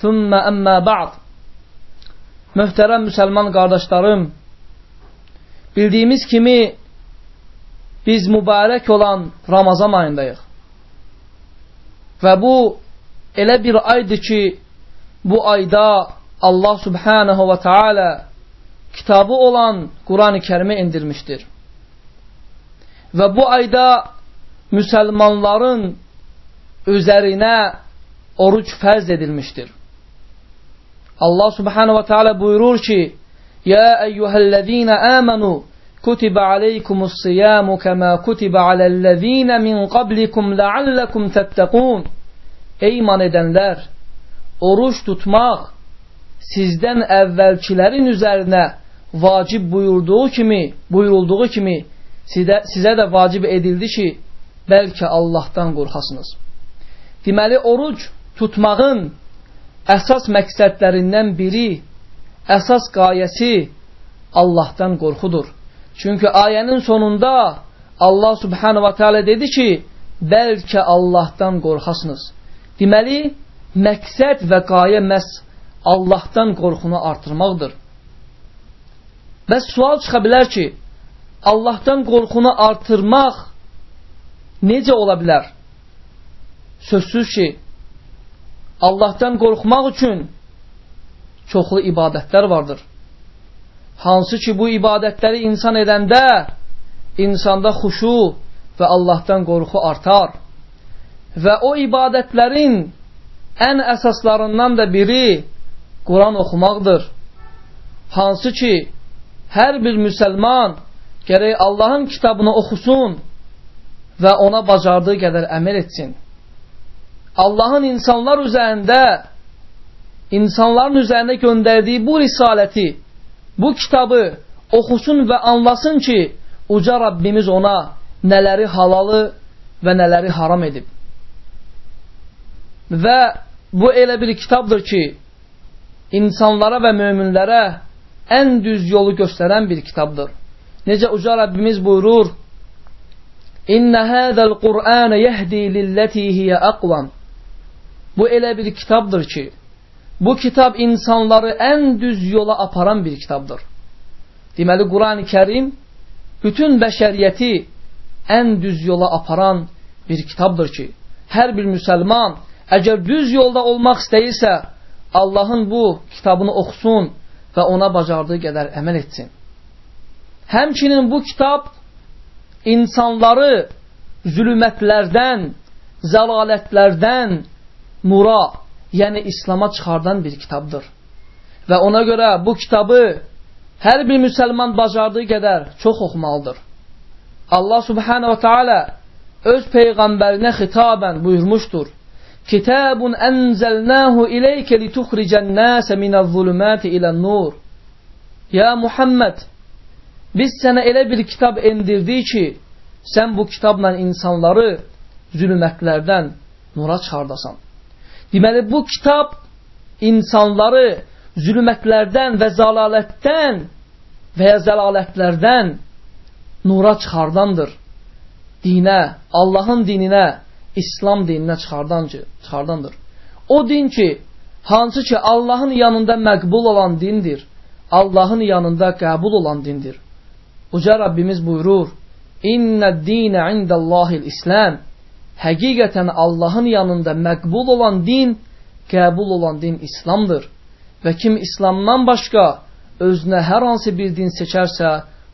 Thumma amma ba'd. Möhtərəm müsəlman qardaşlarım, bildiyimiz kimi biz mübarək olan Ramazan ayındayıq. Və bu elə bir aydır ki, bu ayda Allah subhanahu və Taala kitabı olan Quran-ı Kərimi indirmişdir. Və bu ayda müsəlmanların üzərinə oruç fərz edilmişdir. Allah subhanahu və teala buyurur ki, Ya eyyuhəl-ləzīnə əmənu kutibə aleykumus-siyamu kəmə kutibə aləl-ləzīnə min qablikum ləalləkum təttəqun Ey iman edənlər, oruç tutmaq sizdən əvvəlkilərin üzərinə vacib buyurduğu kimi, buyurulduğu kimi sizə, sizə də vacib edildi ki, bəlkə Allahdan qorxasınız. Deməli, oruc tutmağın əsas məqsədlərindən biri, əsas qayəsi Allahdan qorxudur. Çünki ayənin sonunda Allah subhanahu wa ta'ala dedi ki, bəlkə Allahdan qorxasınız. Deməli, məqsəd və qayə məhz Allahdan qorxunu artırmaqdır. Və sual çıxa bilər ki, Allahdan qorxunu artırmaq necə ola bilər? Sözsüz ki, Allahdan qorxmaq üçün çoxlu ibadətlər vardır. Hansı ki, bu ibadətləri insan edəndə insanda xuşu və Allahdan qorxu artar. Və o ibadətlərin ən əsaslarından da biri Quran oxumaqdır. Hansı ki, hər bir müsəlman gərək Allahın kitabını oxusun və ona bacardığı qədər əməl etsin. Allahın insanlar üzərində insanların üzərində göndərdiyi bu risaləti, bu kitabı oxusun və anlasın ki, uca Rabbimiz ona nələri halalı və nələri haram edib. Və bu elə bir kitabdır ki, insanlara və möminlərə ən düz yolu göstərən bir kitabdır. Necə uca Rəbbimiz buyurur, İnnə hədəl Qur'anə yəhdi lilləti hiyə əqvam. Bu elə bir kitabdır ki, bu kitab insanları ən düz yola aparan bir kitabdır. Deməli, Quran-ı Kərim bütün bəşəriyyəti ən düz yola aparan bir kitabdır ki, hər bir müsəlman əgər düz yolda olmaq istəyirsə, Allahın bu kitabını oxusun və ona bacardığı qədər əməl etsin. Həmçinin bu kitab insanları zülmətlərdən, zəlalətlərdən, nura, yəni İslama çıxardan bir kitabdır. Və ona görə bu kitabı hər bir müsəlman bacardığı qədər çox oxumalıdır. Allah subhanahu wa ta'ala öz peyğəmbərinə xitabən buyurmuşdur. Kitabun ənzəlnəhu ileykə lituxricən nəsə minəz-zulümati ilən-nur. Ya Muhammed, biz sənə elə bir kitab endirdik ki, sən bu kitabla insanları zülmətlərdən nura çıxardasan. Deməli, bu kitab insanları zülmətlərdən və zalalətdən və ya zəlalətlərdən nura çıxardandır. Dinə, Allahın dininə, İslam dininə çıxardandır. O din ki, hansı ki Allahın yanında məqbul olan dindir, Allahın yanında qəbul olan dindir. Uca Rabbimiz buyurur, İnnə dinə indəllahil İslam həqiqətən Allahın yanında məqbul olan din, qəbul olan din İslamdır. Və kim İslamdan başqa özünə hər hansı bir din seçərsə,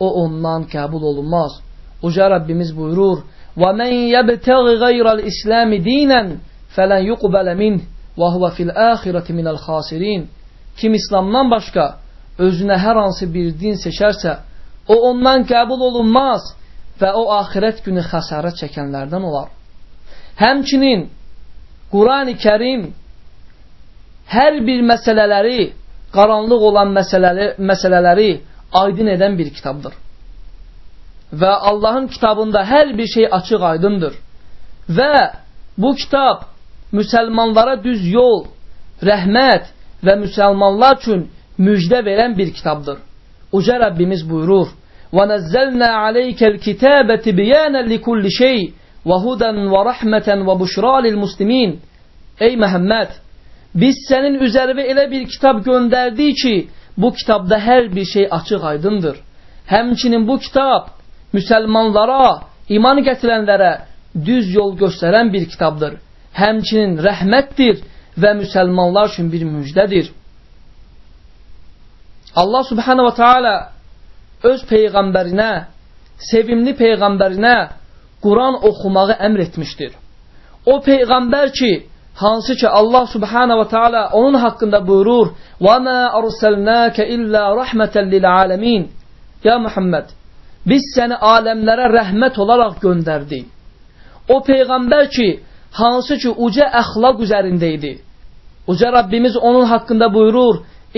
o ondan qəbul olunmaz. Uca Rəbbimiz buyurur, وَمَنْ يَبْتَغِ غَيْرَ الْإِسْلَامِ دِينًا فَلَنْ يُقْبَلَ مِنْهِ وَهُوَ فِي الْآخِرَةِ مِنَ الْخَاسِرِينَ Kim İslamdan başqa özünə hər hansı bir din seçərsə, o ondan qəbul olunmaz və o axirət günü xəsarət çəkənlərdən olar. Həmçinin Qurani Kərim hər bir məsələləri, qaranlıq olan məsələləri, məsələləri aydın edən bir kitabdır. Və Allahın kitabında hər bir şey açıq aydındır. Və bu kitab müsəlmanlara düz yol, rəhmət və müsəlmanlar üçün müjdə verən bir kitabdır. Uca Rəbbimiz buyurur: "Və nəzzəlnə aləykəl kitəbə tibyana likulli şey" və hudən və rəhmətən və buşralil muslimin. Ey Məhəmməd, biz sənin üzərinə elə bir kitab göndərdik ki, bu kitabda hər bir şey açıq aydındır. Həmçinin bu kitab müsəlmanlara, iman gətirənlərə düz yol göstərən bir kitabdır. Həmçinin rəhmətdir və müsəlmanlar üçün bir müjdədir. Allah subhanahu wa ta'ala öz peyğəmbərinə, sevimli peyğəmbərinə Quran oxumağı əmr etmişdir. O peyğəmbər ki, hansı ki Allah subhanahu wa ta'ala onun haqqında buyurur: "Və ma arsalnaka illa rahmeten lil alamin." Ya Muhammed, biz səni aləmlərə rəhmət olaraq göndərdik. O peyğəmbər ki, hansı ki uca əxlaq üzərində idi. Uca Rəbbimiz onun haqqında buyurur: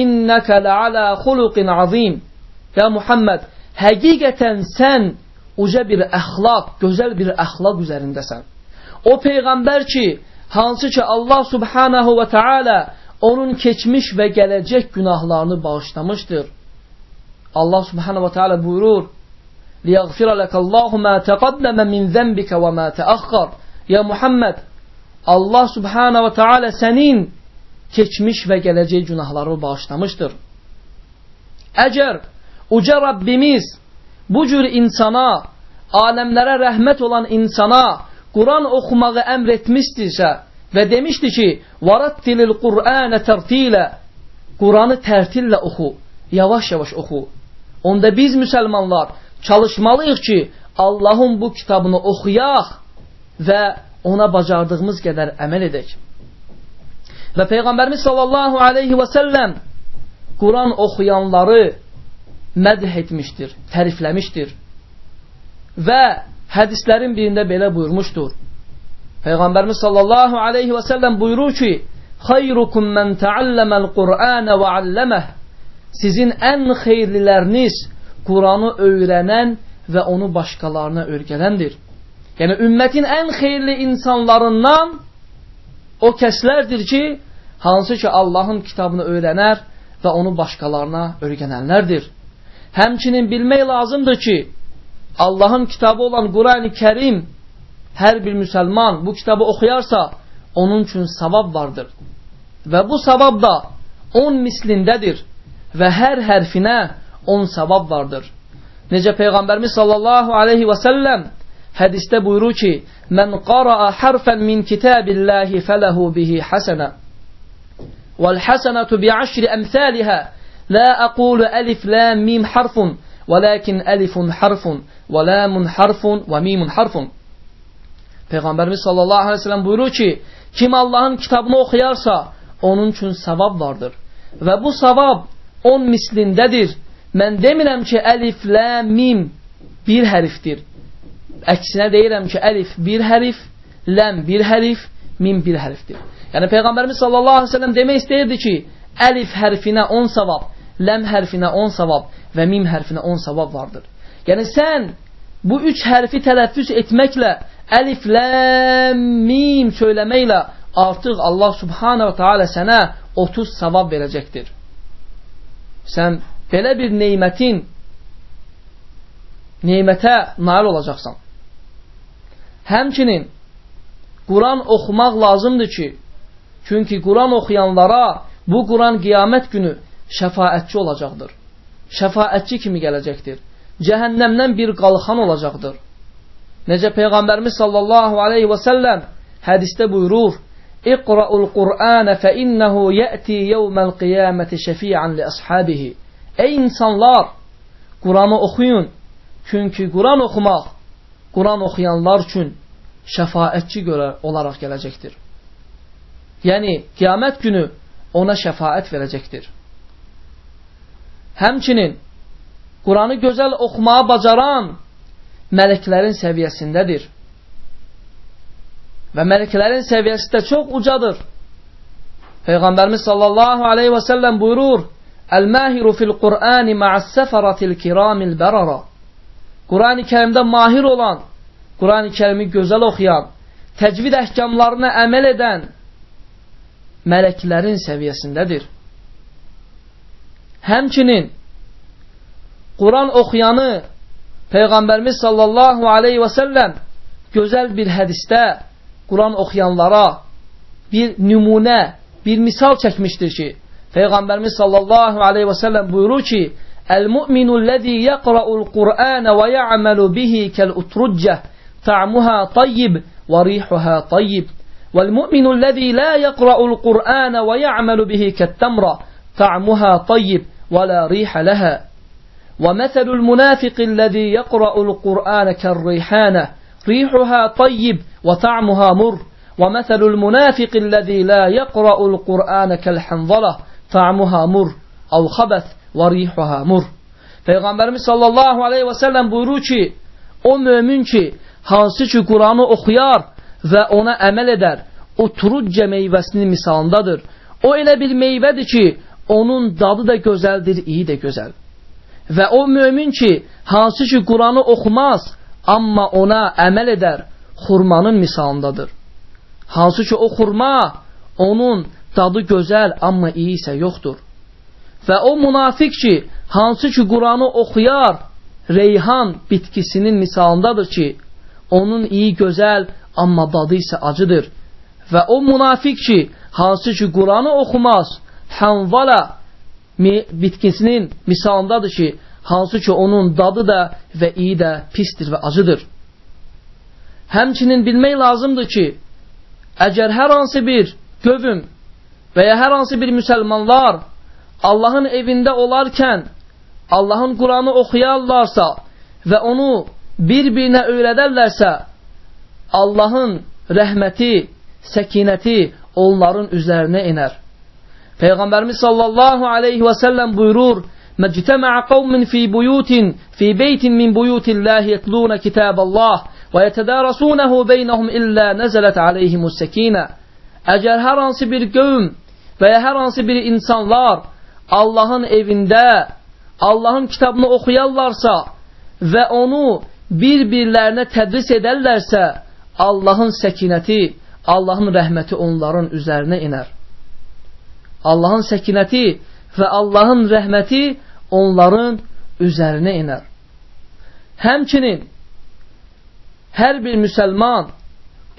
İnnəkə ləalə xuluqin azim. Ya Muhammed, həqiqətən sən uca bir əxlaq, gözəl bir əxlaq üzərindəsən. O Peyğəmbər ki, hansı ki Allah subhanahu və teala onun keçmiş və gələcək günahlarını bağışlamışdır. Allah subhanahu və teala buyurur, لِيَغْفِرَ لَكَ اللّٰهُ مَا تَقَدَّمَ مِنْ ذَنْبِكَ وَمَا تَأَخَّرْ Ya Muhammed, Allah subhanahu və teala sənin keçmiş və gələcək günahları bağışlamışdır. Əgər uca Rabbimiz bu cür insana, aləmlərə rəhmət olan insana Quran oxumağı əmr etmişdirsə və demişdi ki, وَرَتِّلِ الْقُرْآنَ تَرْتِيلَ Quranı tərtillə oxu, yavaş-yavaş oxu. Onda biz müsəlmanlar çalışmalıyıq ki, Allahın bu kitabını oxuyaq və ona bacardığımız qədər əməl edək. Və Peyğəmbərimiz sallallahu aleyhi və səlləm Quran oxuyanları mədh etmişdir, tərifləmişdir. Və hədislərin birində belə buyurmuşdur. Peyğəmbərimiz sallallahu aleyhi və səlləm buyurur ki, Xeyrukum mən təalləməl Qur'anə və alləməh Sizin ən xeyirliləriniz Quranı öyrənən və onu başqalarına öyrənəndir. Yəni, ümmətin ən xeyirli insanlarından o kəslərdir ki, hansı ki Allahın kitabını öyrənər və onu başqalarına öyrənənlərdir. Həmçinin bilmək lazımdır ki, Allahın kitabı olan Qurani Kərim hər bir müsəlman bu kitabı oxuyarsa, onun üçün savab vardır. Və bu savab da 10 mislindədir və hər hərfinə 10 savab vardır. Necə Peyğəmbərimiz sallallahu aleyhi və səlləm hədistə buyurur ki, Mən qaraa hərfən min kitabillahi fələhu bihi həsənə. Vəl həsənətu bi'aşri əmthəlihə لا أقول ألف لام ميم حرف ولكن ألف حرف ولام حرف وميم حرف Peyğəmbərimiz sallallahu aleyhi ve sellem buyurur ki, kim Allahın kitabını oxuyarsa, onun üçün savab vardır. Və bu savab 10 mislindədir. Mən demirəm ki, əlif, lə, mim bir hərfdir. Əksinə deyirəm ki, əlif bir hərf, ləm bir hərf, mim bir hərfdir. Yəni Peyğəmbərimiz sallallahu əleyhi və səlləm demək istəyirdi ki, əlif hərfinə 10 savab, ləm hərfinə 10 savab və mim hərfinə 10 savab vardır. Yəni sən bu üç hərfi tələffüz etməklə, əlif, ləm, mim söyləməklə artıq Allah subhanahu wa ta'ala sənə 30 savab verəcəkdir. Sən belə bir neymətin neymətə nail olacaqsan. Həmçinin Quran oxumaq lazımdır ki, Çünki Quran oxuyanlara bu Quran qiyamət günü şəfaətçi olacaqdır. Şəfaətçi kimi gələcəkdir. Cəhənnəmdən bir qalxan olacaqdır. Necə Peyğəmbərimiz sallallahu aleyhi və səlləm hədistə buyurur, İqra'ul Qur'anə fə innəhu yəti yevməl qiyaməti şəfi'an li əshabihi. Ey insanlar, Quranı oxuyun. Çünki Quran oxumaq, Quran oxuyanlar üçün şəfaətçi görə olaraq gələcəkdir. Yəni, qiyamət günü ona şəfaət verəcəkdir. Həmçinin, Quranı gözəl oxumağa bacaran mələklərin səviyyəsindədir. Və mələklərin səviyyəsi də çox ucadır. Peyğəmbərimiz sallallahu aleyhi və səlləm buyurur, Əl-məhiru fil-Qur'ani ma'as-səfaratil kiramil bərara. Qurani kərimdə mahir olan, Qurani kərimi gözəl oxuyan, təcvid əhkamlarına əməl edən mələklərin səviyyəsindədir. Həmçinin Quran oxuyanı Peyğəmbərimiz sallallahu aleyhi və səlləm gözəl bir hədisdə Quran oxuyanlara bir nümunə, bir misal çəkmişdir ki, Peyğəmbərimiz sallallahu aleyhi və səlləm buyurur ki, Əl-mu'minu ləzi yəqra'ul Qur'anə və ya'məlu bihi kəl-utruccə ta'muha tayyib və rihuha tayyib. وَالْمُؤْمِنُ الَّذِي لَا يَقْرَأُ الْقُرْآنَ وَيَعْمَلُ بِهِ كَالتَّمْرَ طَعْمُهَا طَيِّبٌ وَلَا رِيحَ لَهَا ومثل المنافق الذي يقرأ القرآن كالريحانة ريحها طيب وطعمها مر ومثل المنافق الذي لا يقرأ القرآن كالحنظلة طعمها مر أو خبث وريحها mur. Peyğəmbərimiz sallallahu aleyhi və səlləm buyurur ki, o mömin ki, hansı ki Quranı oxuyar və ona əməl edər, o turudcə meyvəsinin misalındadır. O elə bir meyvədir ki, onun dadı da gözəldir, iyi də gözəl. Və o mömin ki, hansı ki Quranı oxumaz, amma ona əməl edər, xurmanın misalındadır. Hansı ki o xurma, onun dadı gözəl, amma iyi isə yoxdur. Və o münafiq ki, hansı ki Quranı oxuyar, reyhan bitkisinin misalındadır ki, onun iyi gözəl, amma dadı isə acıdır. Və o münafiq ki, hansı ki Quranı oxumaz, hanvala bitkisinin misalındadır ki, hansı ki onun dadı da və iyi də pisdir və acıdır. Həmçinin bilmək lazımdır ki, əgər hər hansı bir qövüm və ya hər hansı bir müsəlmanlar Allahın evində olarkən Allahın Quranı oxuyarlarsa və onu bir-birinə öyrədərlərsə, Allahın rəhməti, səkinəti onların üzərinə inər. Peyğəmbərimiz sallallahu aleyhi və səlləm buyurur, Məctəmə qavmin fi buyutin, fi beytin min buyutillahi yetluna kitaballah və yetədarasunahu beynəhum illə nəzələt aleyhimus səkinə. Əgər hər hansı bir qövm və ya hər hansı bir insanlar Allahın evində Allahın kitabını oxuyarlarsa və onu bir-birlərinə tədris edərlərsə, Allahın səkinəti, Allahın rəhməti onların üzərinə inər. Allahın səkinəti və Allahın rəhməti onların üzərinə inər. Həmçinin hər bir müsəlman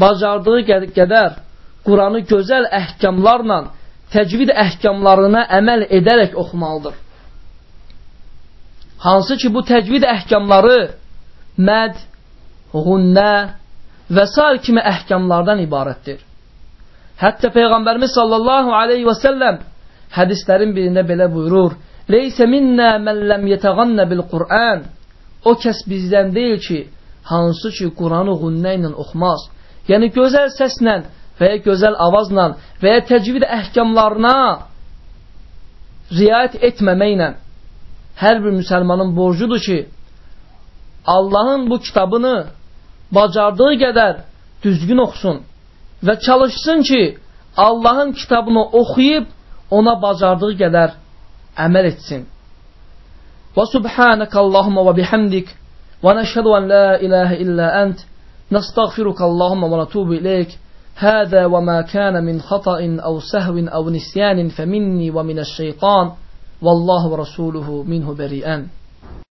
bacardığı qədər Quranı gözəl əhkamlarla, təcvid əhkamlarına əməl edərək oxumalıdır. Hansı ki, bu təcvid əhkamları məd,ğunnə və s. kimi əhkamlardan ibarətdir. Hətta Peyğəmbərimiz sallallahu aleyhi və səlləm hədislərin birində belə buyurur, Leysə minnə mən ləm yətəğannə bil-Qur'an O kəs bizdən deyil ki, hansı ki, Quranığunnə ilə oxumaz. Yəni, gözəl səslə və ya gözəl avazla və ya təcvid əhkamlarına riayət etməməklə hər bir müsəlmanın borcudur ki, Allahın bu kitabını bacardığı qədər düzgün oxusun və çalışsın ki, Allahın kitabını oxuyub ona bacardığı qədər əməl etsin. Və subhanəkə Allahumma və bihamdik və nəşhədu ən la ilahə illə ənt nəstəğfiruka Allahumma və natubu iləyik هذا وما كان من خطأ أو سهو أو نسيان فمني ومن الشيطان والله ورسوله منه بريئان